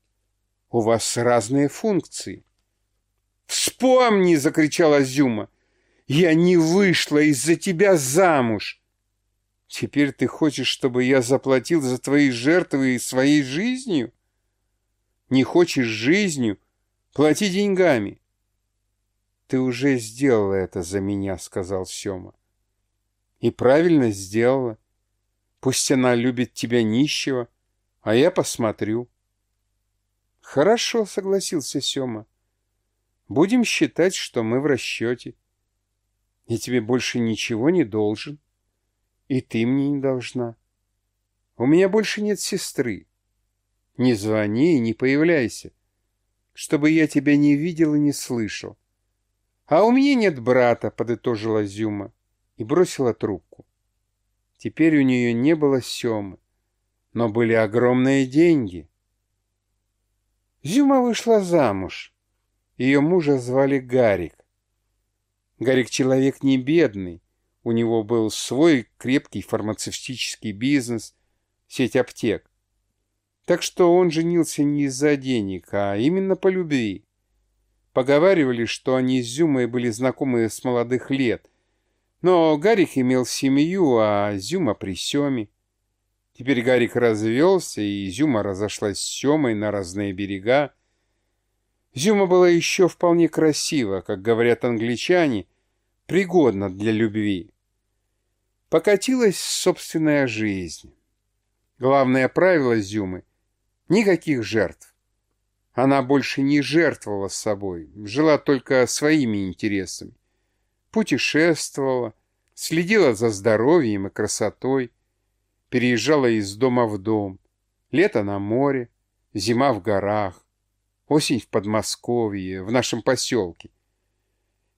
У вас разные функции. «Вспомни!» — закричала Зюма. «Я не вышла из-за тебя замуж!» «Теперь ты хочешь, чтобы я заплатил за твои жертвы своей жизнью?» «Не хочешь жизнью? Плати деньгами!» «Ты уже сделала это за меня», — сказал Сема. «И правильно сделала. Пусть она любит тебя нищего, а я посмотрю». Хорошо, согласился Сёма. Будем считать, что мы в расчете. Я тебе больше ничего не должен. И ты мне не должна. У меня больше нет сестры. Не звони и не появляйся, чтобы я тебя не видел и не слышал. А у меня нет брата, подытожила Зюма и бросила трубку. Теперь у нее не было Семы, но были огромные деньги. Зюма вышла замуж. Ее мужа звали Гарик. Гарик человек не бедный. У него был свой крепкий фармацевтический бизнес, сеть аптек. Так что он женился не из-за денег, а именно по любви. Поговаривали, что они с Зюмой были знакомы с молодых лет. Но Гарик имел семью, а Зюма при Семе. Теперь Гарик развелся, и Зюма разошлась с Семой на разные берега. Зюма была еще вполне красива, как говорят англичане, пригодна для любви. Покатилась собственная жизнь. Главное правило Зюмы — никаких жертв. Она больше не жертвовала собой, жила только своими интересами. Путешествовала, следила за здоровьем и красотой, переезжала из дома в дом. Лето на море, зима в горах, осень в Подмосковье, в нашем поселке.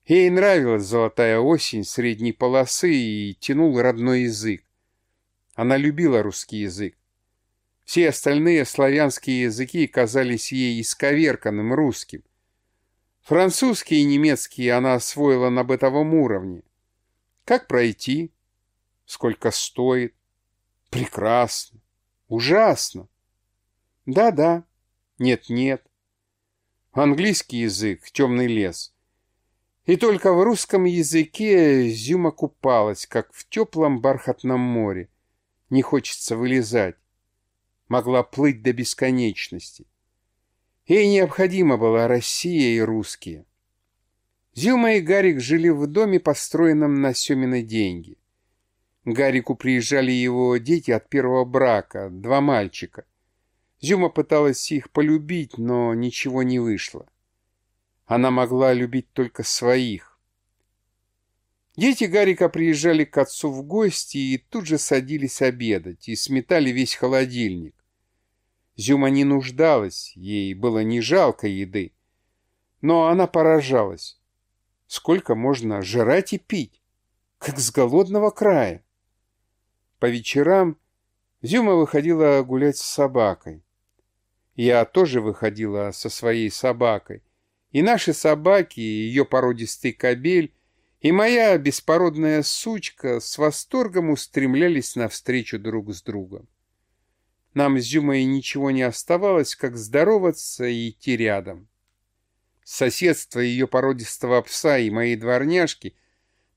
Ей нравилась золотая осень средней полосы и тянул родной язык. Она любила русский язык. Все остальные славянские языки казались ей исковерканным русским. Французский и немецкий она освоила на бытовом уровне. Как пройти? Сколько стоит? Прекрасно. Ужасно. Да-да. Нет-нет. Английский язык, темный лес. И только в русском языке Зюма купалась, как в теплом бархатном море. Не хочется вылезать. Могла плыть до бесконечности. Ей необходима была Россия и русские. Зюма и Гарик жили в доме, построенном на Семины деньги. Гарику приезжали его дети от первого брака, два мальчика. Зюма пыталась их полюбить, но ничего не вышло. Она могла любить только своих. Дети Гарика приезжали к отцу в гости и тут же садились обедать и сметали весь холодильник. Зюма не нуждалась, ей было не жалко еды. Но она поражалась. Сколько можно жрать и пить, как с голодного края. По вечерам Зюма выходила гулять с собакой. Я тоже выходила со своей собакой, И наши собаки, и ее породистый кобель, и моя беспородная сучка с восторгом устремлялись навстречу друг с другом. Нам с Зюмой ничего не оставалось, как здороваться и идти рядом. Соседство ее породистого пса и моей дворняжки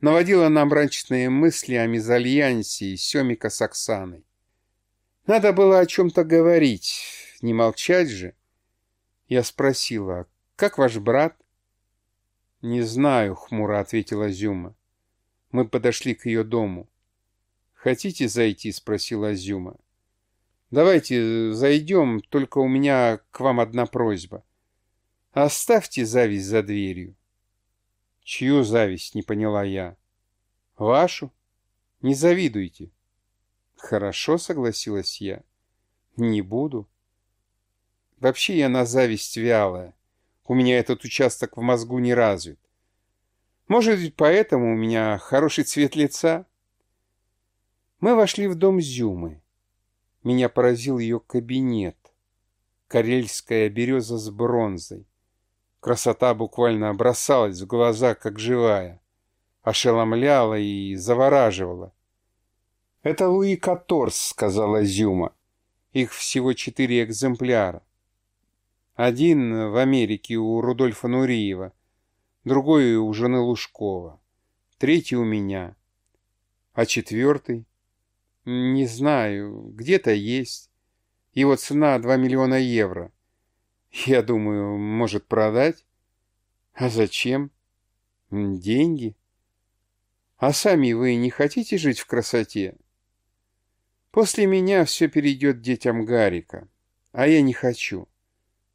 наводило на мрачные мысли о мезальянсе и Семика с Оксаной. Надо было о чем-то говорить, не молчать же. Я спросила, как ваш брат? Не знаю, хмуро ответила Зюма. Мы подошли к ее дому. Хотите зайти? спросила Зюма. Давайте зайдем, только у меня к вам одна просьба. Оставьте зависть за дверью. Чью зависть, не поняла я. Вашу? Не завидуйте. Хорошо, согласилась я. Не буду. Вообще я на зависть вялая. У меня этот участок в мозгу не развит. Может быть, поэтому у меня хороший цвет лица? Мы вошли в дом Зюмы. Меня поразил ее кабинет. Карельская береза с бронзой. Красота буквально бросалась в глаза, как живая. Ошеломляла и завораживала. «Это Луи Каторс», — сказала Зюма. «Их всего четыре экземпляра. Один в Америке у Рудольфа Нуриева, другой у жены Лужкова, третий у меня. А четвертый? Не знаю, где-то есть. Его цена 2 миллиона евро. Я думаю, может продать? А зачем? Деньги. А сами вы не хотите жить в красоте? После меня все перейдет детям Гарика, а я не хочу.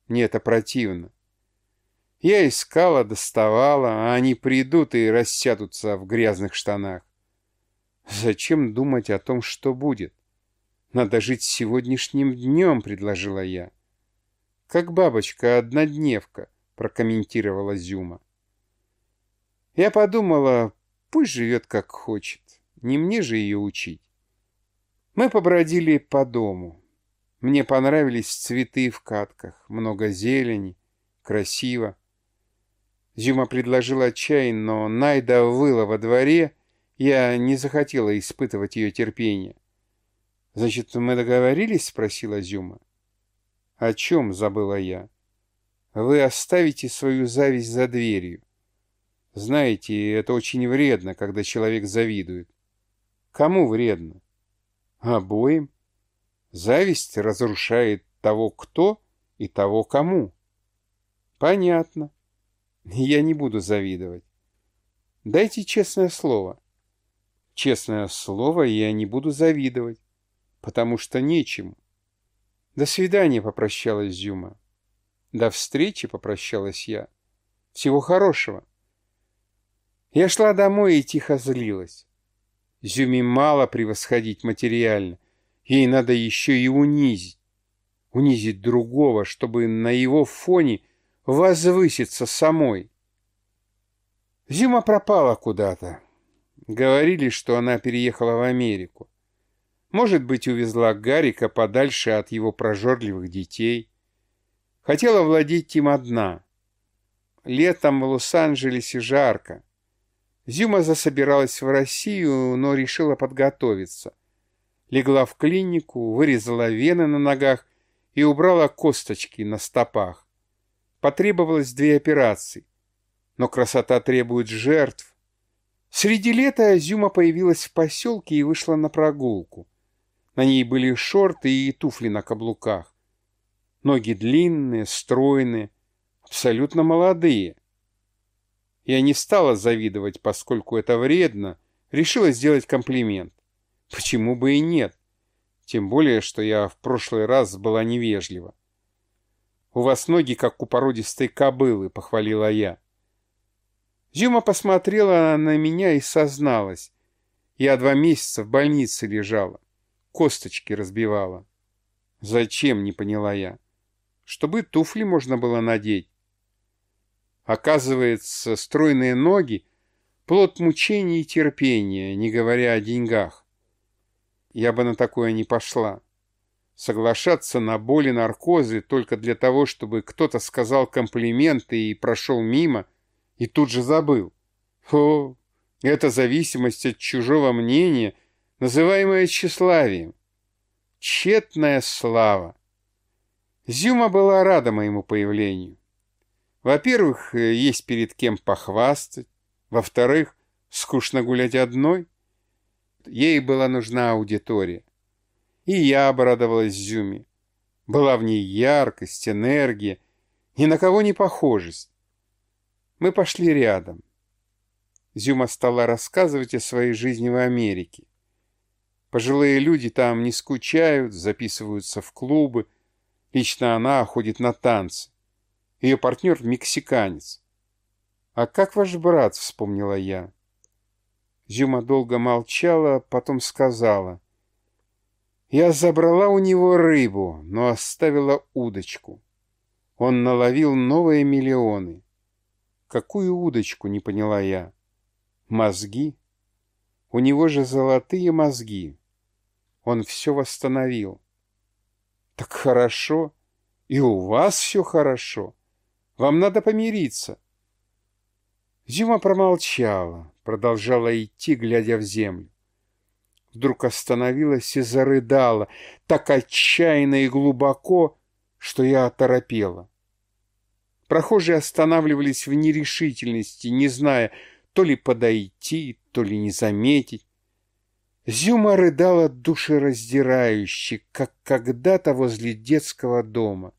Мне это противно. Я искала, доставала, а они придут и рассядутся в грязных штанах. Зачем думать о том, что будет? Надо жить сегодняшним днем, предложила я. Как бабочка-однодневка, прокомментировала Зюма. Я подумала, пусть живет как хочет, не мне же ее учить. Мы побродили по дому. Мне понравились цветы в катках, много зелени, красиво. Зюма предложила чай, но Найда выла во дворе, я не захотела испытывать ее терпение. «Значит, мы договорились?» — спросила Зюма. «О чем?» — забыла я. «Вы оставите свою зависть за дверью. Знаете, это очень вредно, когда человек завидует. Кому вредно? Обоим. Зависть разрушает того, кто и того, кому. Понятно. Я не буду завидовать. Дайте честное слово. Честное слово, я не буду завидовать, потому что нечему. До свидания, попрощалась Зюма. До встречи, попрощалась я. Всего хорошего. Я шла домой и тихо злилась. Зюми мало превосходить материально. Ей надо еще и унизить. Унизить другого, чтобы на его фоне возвыситься самой. Зюма пропала куда-то. Говорили, что она переехала в Америку. Может быть, увезла Гарика подальше от его прожорливых детей. Хотела владеть им одна. Летом в Лос-Анджелесе жарко. Зюма засобиралась в Россию, но решила подготовиться. Легла в клинику, вырезала вены на ногах и убрала косточки на стопах. Потребовалось две операции. Но красота требует жертв. Среди лета Зюма появилась в поселке и вышла на прогулку. На ней были шорты и туфли на каблуках. Ноги длинные, стройные, абсолютно молодые. Я не стала завидовать, поскольку это вредно, решила сделать комплимент. Почему бы и нет? Тем более, что я в прошлый раз была невежлива. «У вас ноги, как у породистой кобылы», — похвалила я. Зюма посмотрела на меня и созналась. Я два месяца в больнице лежала, косточки разбивала. «Зачем?» — не поняла я. «Чтобы туфли можно было надеть». Оказывается, стройные ноги — плод мучений и терпения, не говоря о деньгах. Я бы на такое не пошла. Соглашаться на боли наркозы только для того, чтобы кто-то сказал комплименты и прошел мимо, и тут же забыл. О, это зависимость от чужого мнения, называемая тщеславием. Тщетная слава. Зюма была рада моему появлению. Во-первых, есть перед кем похвастать. Во-вторых, скучно гулять одной. Ей была нужна аудитория. И я обрадовалась Зюме. Была в ней яркость, энергия, ни на кого не похожесть. Мы пошли рядом. Зюма стала рассказывать о своей жизни в Америке. Пожилые люди там не скучают, записываются в клубы. Лично она ходит на танцы. Ее партнер — мексиканец. «А как ваш брат?» — вспомнила я. Зюма долго молчала, потом сказала. «Я забрала у него рыбу, но оставила удочку. Он наловил новые миллионы». «Какую удочку?» — не поняла я. «Мозги? У него же золотые мозги. Он все восстановил». «Так хорошо. И у вас все хорошо. Вам надо помириться». Зима промолчала, продолжала идти, глядя в землю. Вдруг остановилась и зарыдала, так отчаянно и глубоко, что я оторопела. Прохожие останавливались в нерешительности, не зная, то ли подойти, то ли не заметить. Зюма рыдала душераздирающе, как когда-то возле детского дома.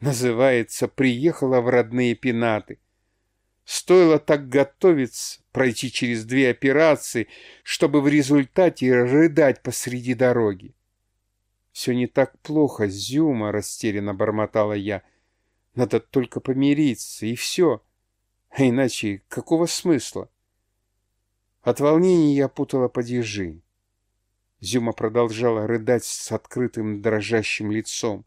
Называется «Приехала в родные пенаты». Стоило так готовиться, пройти через две операции, чтобы в результате рыдать посреди дороги. «Все не так плохо, Зюма», — растерянно бормотала я. «Надо только помириться, и все. А иначе какого смысла?» От волнения я путала падежи. Зюма продолжала рыдать с открытым дрожащим лицом.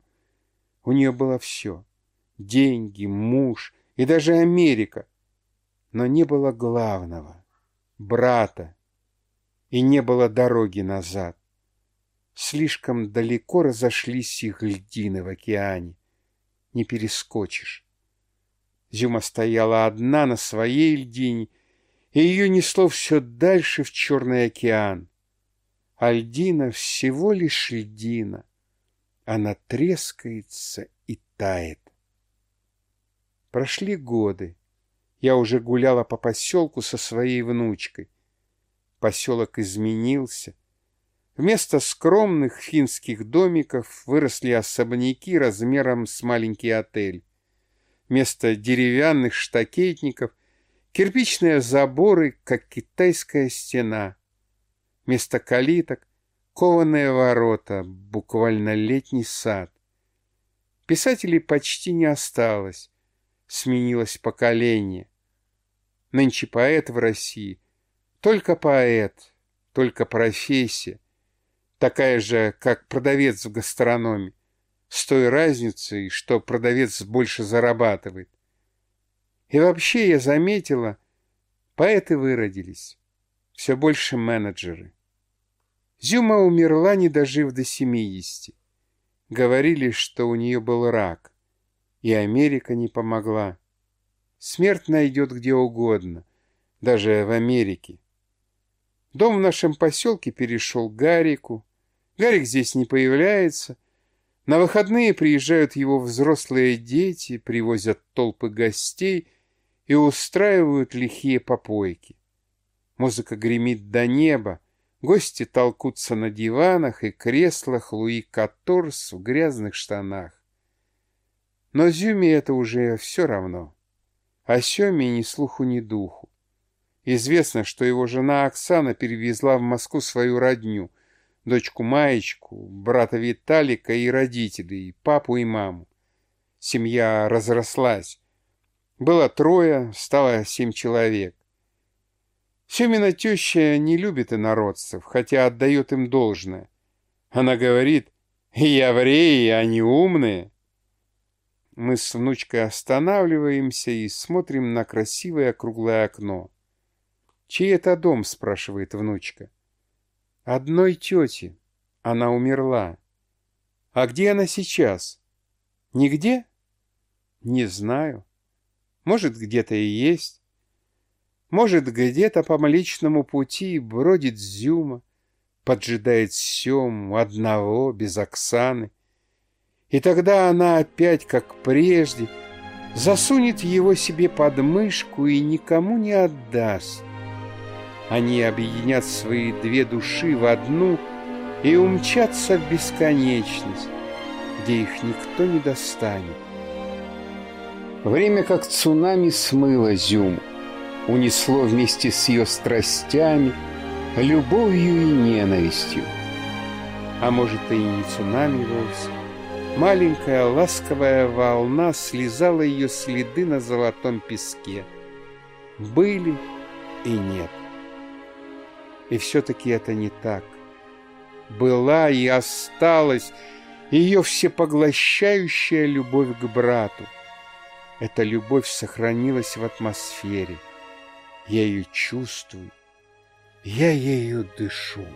У нее было все — деньги, муж и даже Америка — но не было главного — брата, и не было дороги назад. Слишком далеко разошлись их льдины в океане. Не перескочишь. Зюма стояла одна на своей льдине, и ее несло все дальше в Черный океан. А льдина всего лишь льдина. Она трескается и тает. Прошли годы я уже гуляла по поселку со своей внучкой. Поселок изменился. Вместо скромных финских домиков выросли особняки размером с маленький отель. Вместо деревянных штакетников — кирпичные заборы, как китайская стена. Вместо калиток — кованые ворота, буквально летний сад. Писателей почти не осталось, сменилось поколение. Нынче поэт в России только поэт, только профессия, такая же, как продавец в гастрономе, с той разницей, что продавец больше зарабатывает. И вообще я заметила, поэты выродились, все больше менеджеры. Зюма умерла, не дожив до семидесяти. Говорили, что у нее был рак, и Америка не помогла. Смерть найдет где угодно, даже в Америке. Дом в нашем поселке перешел к Гарику. Гарик здесь не появляется. На выходные приезжают его взрослые дети, привозят толпы гостей и устраивают лихие попойки. Музыка гремит до неба, гости толкутся на диванах и креслах Луи Каторс в грязных штанах. Но Зюме это уже все равно. О Семе ни слуху, ни духу. Известно, что его жена Оксана перевезла в Москву свою родню, дочку Маечку, брата Виталика и родителей, папу и маму. Семья разрослась. Было трое, стало семь человек. Семина теща не любит инородцев, хотя отдает им должное. Она говорит, евреи, они умные. Мы с внучкой останавливаемся и смотрим на красивое круглое окно. «Чей это дом?» — спрашивает внучка. «Одной тети. Она умерла. А где она сейчас? Нигде? Не знаю. Может, где-то и есть. Может, где-то по Млечному пути бродит Зюма, поджидает Сему одного, без Оксаны. И тогда она опять, как прежде, засунет его себе под мышку и никому не отдаст. Они объединят свои две души в одну и умчатся в бесконечность, где их никто не достанет. Время как цунами смыло Зюму унесло вместе с ее страстями, любовью и ненавистью. А может, и не цунами вовсе. Маленькая ласковая волна слезала ее следы на золотом песке. Были и нет. И все-таки это не так. Была и осталась ее всепоглощающая любовь к брату. Эта любовь сохранилась в атмосфере. Я ее чувствую, я ею дышу.